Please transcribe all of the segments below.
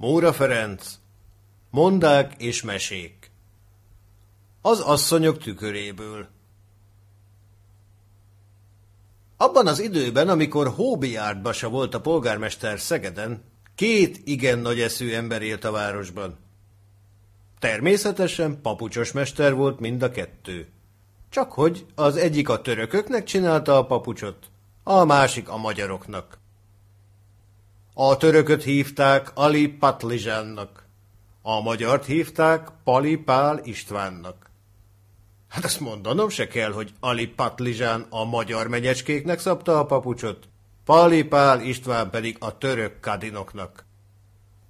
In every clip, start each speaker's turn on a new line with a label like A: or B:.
A: Móra Ferenc, Mondák és mesék. Az asszonyok tüköréből. Abban az időben, amikor Hóbiárd Basa volt a polgármester Szegeden, két igen nagy eszű ember élt a városban. Természetesen papucsos mester volt mind a kettő. Csak hogy az egyik a törököknek csinálta a papucsot, a másik a magyaroknak. A törököt hívták Ali Patlizsánnak, a magyart hívták Pali Pál Istvánnak. Hát azt mondanom se kell, hogy Ali Patlizsán a magyar menyecskéknek szabta a papucsot, Pali Pál István pedig a török kadinoknak.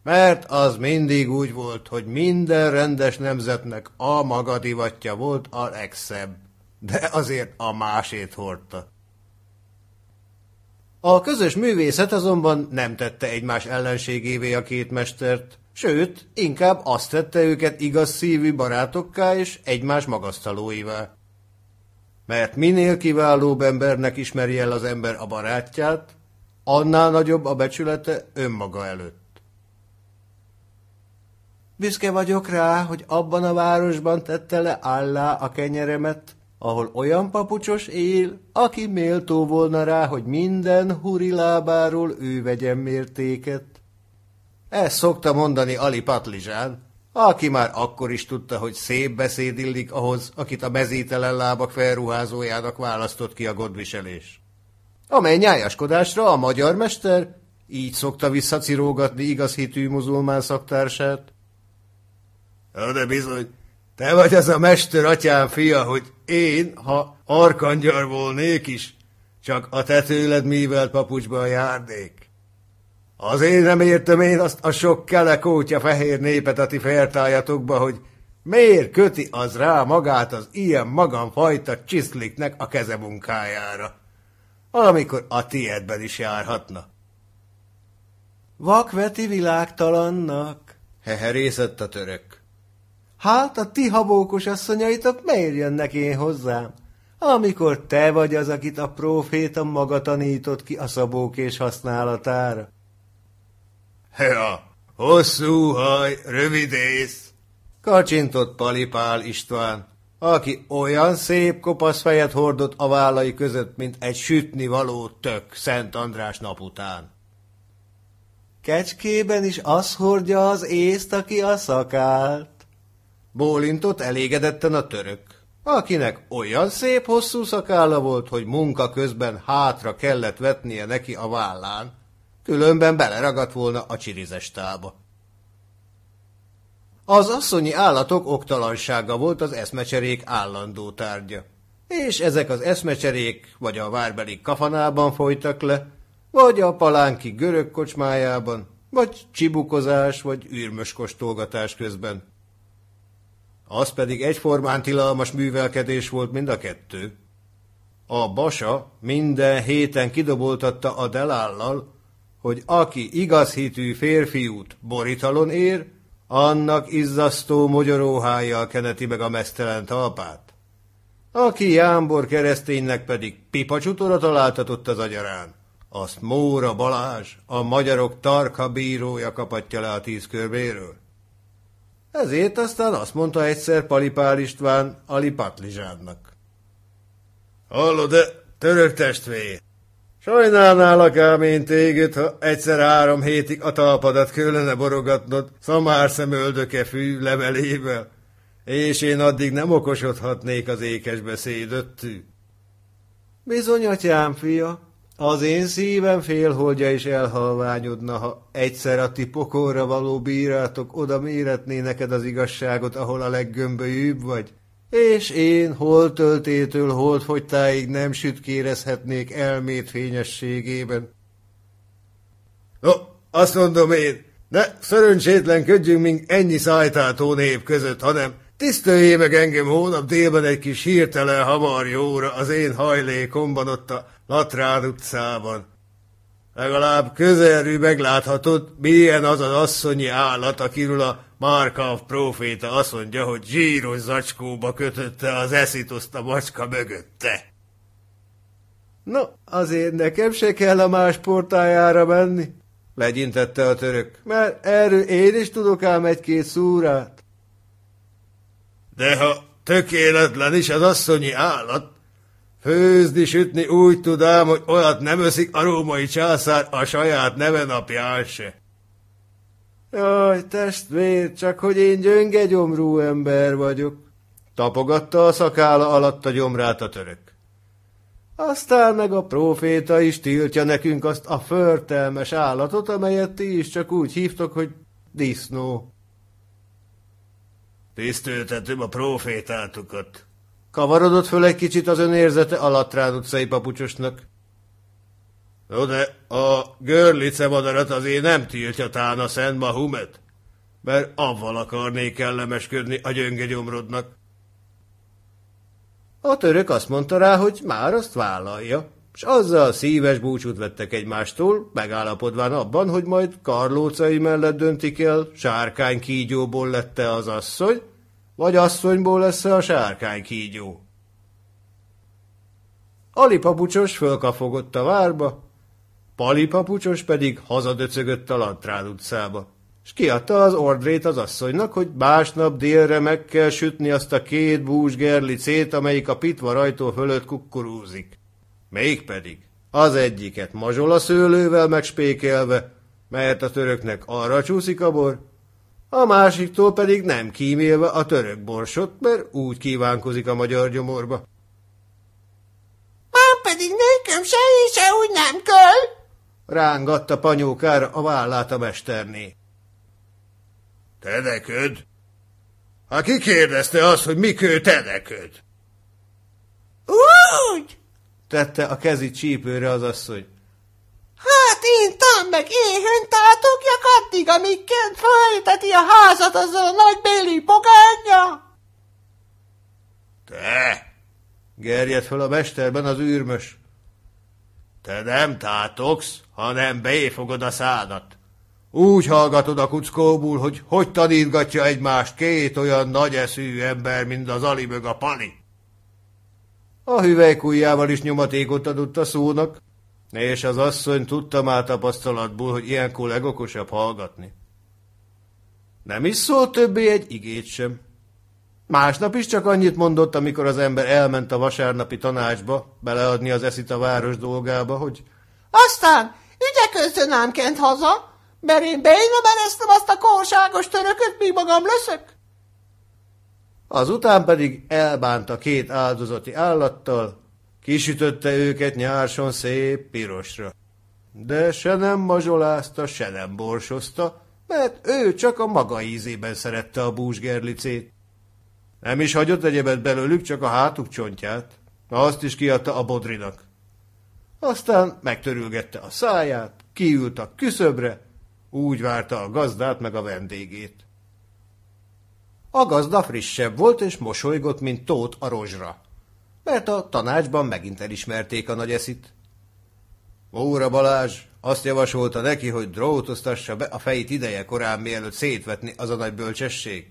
A: Mert az mindig úgy volt, hogy minden rendes nemzetnek a maga divatja volt a legszebb, de azért a másét hordta. A közös művészet azonban nem tette egymás ellenségévé a két mestert, sőt, inkább azt tette őket igaz szívű barátokká és egymás magasztalóivá. Mert minél kiválóbb embernek ismeri el az ember a barátját, annál nagyobb a becsülete önmaga előtt. Büszke vagyok rá, hogy abban a városban tette le állá a kenyeremet, ahol olyan papucsos él, aki méltó volna rá, hogy minden huri lábáról ő vegyen mértéket. Ezt szokta mondani Ali Patlizsán, aki már akkor is tudta, hogy szép beszéd illik ahhoz, akit a mezítelen lábak felruházójának választott ki a godviselés. Amely nyájaskodásra a magyar mester így szokta visszacirógatni igaz hitű muzulmán szaktársát. De bizony, te vagy az a mester atyám fia, hogy én, ha arkangyar volnék is, csak a te tőled mívelt papucsban járnék. Azért nem értem én azt a sok kelekótya fehér népet a ti fertájatokba, hogy miért köti az rá magát az ilyen magamfajta csiszliknek a kezemunkájára, amikor a tiedben is járhatna. Vakveti világtalannak, heherészett a török. Hát a ti habókos asszonyaitok miért jönnek én hozzám? Amikor te vagy az, akit a próféta maga tanított ki a szabók és használatára. Ja, hosszú haj, rövid ész, kacsintott Palipál István, aki olyan szép kopasz fejet hordott a vállai között, mint egy sütni való tök Szent András nap után. Kecskében is az hordja az észt, aki a szakált. Bólintott elégedetten a török, akinek olyan szép hosszú szakálla volt, hogy munka közben hátra kellett vetnie neki a vállán, különben beleragadt volna a csirizestába. Az asszonyi állatok oktalansága volt az eszmecserék állandó tárgya, és ezek az eszmecserék vagy a várbeli kafanában folytak le, vagy a palánki görög kocsmájában, vagy csibukozás, vagy űrmös kóstolgatás közben. Az pedig egyformán tilalmas művelkedés volt mind a kettő. A basa minden héten kidoboltatta a delállal, hogy aki igaz hitű férfiút borítalon ér, annak izzasztó mogyoróhájjal keneti meg a mesztelen talpát. Aki Jámbor kereszténynek pedig pipacsutora találtatott az agyarán, azt Móra Balázs, a magyarok tarka bírója kapatja le a tíz körbéről. Ezért aztán azt mondta egyszer Palipál István Ali Patlizsánnak. Hallod, de török testvér, sajnálnálak ám én téged, ha egyszer három hétig a talpadat kellene borogatnod szamár szemöldöke fű levelével, és én addig nem okosodhatnék az ékes beszédöttű. Bizony, atyám, fia, az én szívem félholdja is elhalványodna, ha egyszer a ti pokorra való bírátok oda méretné neked az igazságot, ahol a leggömbölyűbb vagy, és én hol töltétől holdfogytáig nem sütkérezhetnék elmét fényességében. No, azt mondom én, ne szerencsétlenkedjünk mink ennyi szájtátó nép között, hanem tiszteljé meg engem hónap délben egy kis hirtelen hamar jóra az én hajlékomban ott a Latrád utcában. Legalább közelről megláthatod, milyen az az asszonyi állat, akiről a Márkav próféta azt mondja, hogy zsíros zacskóba kötötte az eszitoszt a macska mögötte. No, azért nekem se kell a más portájára menni. legyintette a török, mert erről én is tudok ám egy-két szúrát. De ha tökéletlen is az asszonyi állat, főzni, sütni úgy tudám, hogy olyat nem öszik a római császár a saját neve napján se. Jaj, testvér, csak hogy én gyönge gyomrú ember vagyok, tapogatta a szakála alatt a gyomrát a török. Aztán meg a próféta is tiltja nekünk azt a förtelmes állatot, amelyet ti is csak úgy hívtok, hogy disznó. Tisztöltetem a profétátokat. Kavarodott föl egy kicsit az önérzete Alattrán utcai papucsosnak. No de a görlice madarat azért nem tiltja tán a Szent Mahumet, mert avval akarnék kellemesködni a gyönge gyomrodnak. A török azt mondta rá, hogy már azt vállalja, és azzal szíves búcsút vettek egymástól, megállapodván abban, hogy majd karlócai mellett döntik el, sárkány kígyóból lette az asszony, vagy asszonyból lesz a sárkány kígyó. Ali fölkafogott a várba, Pali papucsos pedig hazadöcögött a Lantrán utcába, és kiadta az ordrét az asszonynak, hogy másnap délre meg kell sütni azt a két bús gerlicét, amelyik a pitva rajtó fölött kukkurúzik. Mégpedig az egyiket mazsola szőlővel megspékelve, mert a töröknek arra csúszik a bor, a másiktól pedig nem kímélve a török borsot, mert úgy kívánkozik a magyar gyomorba.
B: Már pedig nekem se se úgy nem kell,
A: rángatta panyókára a vállát a mesterné. Tedeköd? Hát ki kérdezte azt, hogy mikő tedeköd?
B: Úgy!
A: tette a kezi csípőre az asszony.
B: Én tam meg éhen tátogjak addig, amíg Kent felteti a házat azzal a nagy béli pogányja.
A: Te! Gerjed fel a mesterben az űrmös. Te nem tátogsz, hanem béfogod a szádat. Úgy hallgatod a kuckóból, hogy hogy tanítgatja egymást két olyan nagy eszű ember, mint az alimög a pali. A hüvelykujjával is nyomatékot adott a szónak, és az asszony tudta már tapasztalatból, hogy ilyenkor legokosabb hallgatni. Nem is szólt többé egy igét sem. Másnap is csak annyit mondott, amikor az ember elment a vasárnapi tanácsba, beleadni az eszit a város dolgába, hogy
B: aztán ügyeközön ám kent haza, mert én bénbe mereztem azt a korságos törököt, míg magam leszek.
A: Azután pedig elbánta két áldozati állattal, kisütötte őket nyárson szép pirosra. De se nem mazsolázta, se nem borsozta, mert ő csak a maga ízében szerette a búsgerlicét. Nem is hagyott egyebet belőlük, csak a hátuk csontját. Azt is kiadta a bodrinak. Aztán megtörülgette a száját, kiült a küszöbre, úgy várta a gazdát meg a vendégét. A gazda frissebb volt, és mosolygott, mint tót a rozsra, mert a tanácsban megint elismerték a nagy eszit. Óra Balázs azt javasolta neki, hogy drótoztassa be a fejét ideje korán, mielőtt szétvetni az a nagy bölcsesség.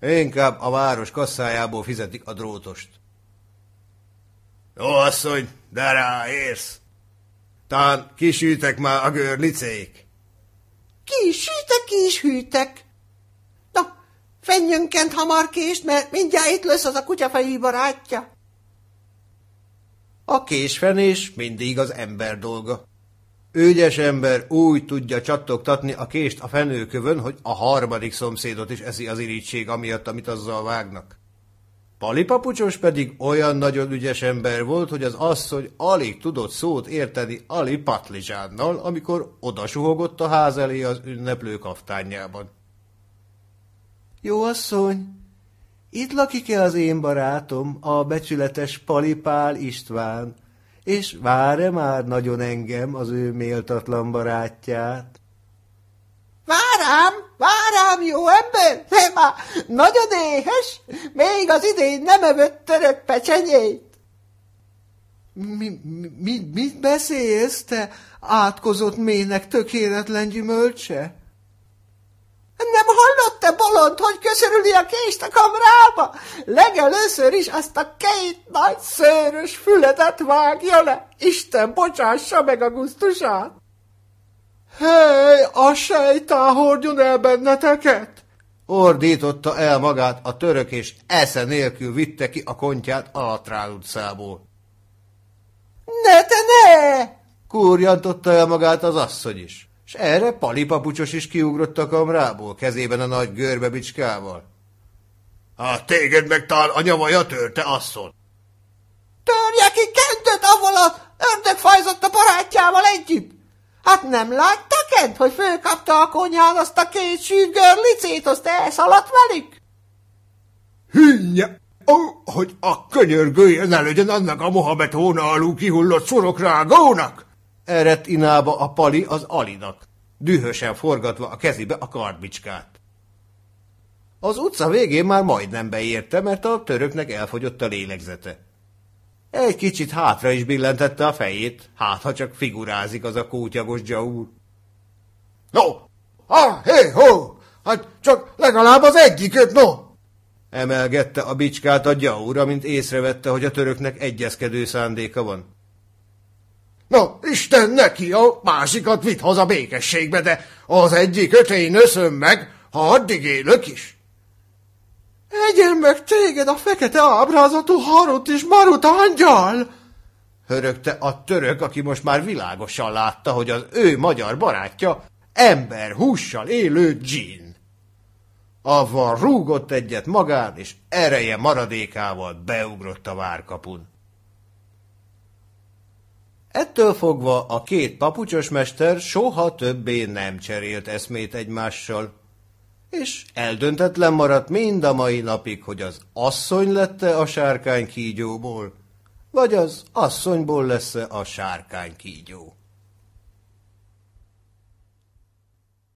A: Inkább a város kasszájából fizetik a drótost. Jó, asszony, de ráérsz! Tán kisűtek már a görlicék.
B: Ki is hűtek, ki is hűtek. Na, fenjönkent hamar kést, mert mindjárt itt lesz az a kutyafejű barátja.
A: A késfenés mindig az ember dolga. Ügyes ember úgy tudja csattogtatni a kést a fenőkövön, hogy a harmadik szomszédot is eszi az irítség amiatt, amit azzal vágnak. Pali papucsos pedig olyan nagyon ügyes ember volt, hogy az asszony alig tudott szót érteni Ali patlizsánnal, amikor odasuhogott a ház elé az ünneplő kaftányában. Jó asszony, itt lakik-e az én barátom, a becsületes Palipál István, és vár-e már nagyon engem, az ő méltatlan barátját?
B: Várám, várám, jó ember, de már nagyon éhes, még az idén nem evett török pecsenyét.
A: Mi, mi, mit beszélsz, te átkozott mének tökéletlen gyümölcse?
B: Bolond, hogy köszörüli a kést a kamrába? Legelőször is azt a két nagy szőrös fületet vágja le. Isten bocsássa meg a gusztusát.
C: Hely, a sejtá hordjon el benneteket!
A: Ordította el magát a török, és esze nélkül vitte ki a kontját Alatrál utcából.
B: Ne, te ne!
A: Kúrjantotta el magát az asszony is, és erre Pali papucsos is kiugrott a kamrából, kezében a nagy görbe bicskával. Hát téged meg tál a nyavaja törte, asszony!
B: Törje ki kentet, avval a ördög fajzott a barátjával együtt! Hát nem látta Kent, hogy fölkapta a konyhán azt a két sűr görlicét, azt elszaladt velük?
C: Hűnye! Ó, oh, hogy a könyörgője ne legyen annak a Mohamed hóna alul kihullott sorokrágónak!
A: Erett inába a pali az alinak, dühösen forgatva a kezibe a kardbicskát. Az utca végén már majdnem beérte, mert a töröknek elfogyott a lélegzete. Egy kicsit hátra is billentette a fejét, hát ha csak figurázik az a kótyagos Jaur.
C: No, ha, hé, ho, hát csak legalább az egyiköt, no!
A: Emelgette a bicskát a Jaur, amint észrevette, hogy a töröknek egyezkedő szándéka van.
C: Na, Isten neki, a másikat vitt haza békességbe, de az egyik ötén összön meg, ha addig élök is. Egyen meg téged a fekete ábrázatú harut és marut angyal!
A: Hörögte a török, aki most már világosan látta, hogy az ő magyar barátja ember hússal élő dzsin. Avval rúgott egyet magán, és ereje maradékával beugrott a várkapun. Ettől fogva a két papucsos mester soha többé nem cserélt eszmét egymással, és eldöntetlen maradt mind a mai napig, hogy az asszony lette a sárkány kígyóból, vagy az asszonyból lesz-e a sárkány kígyó.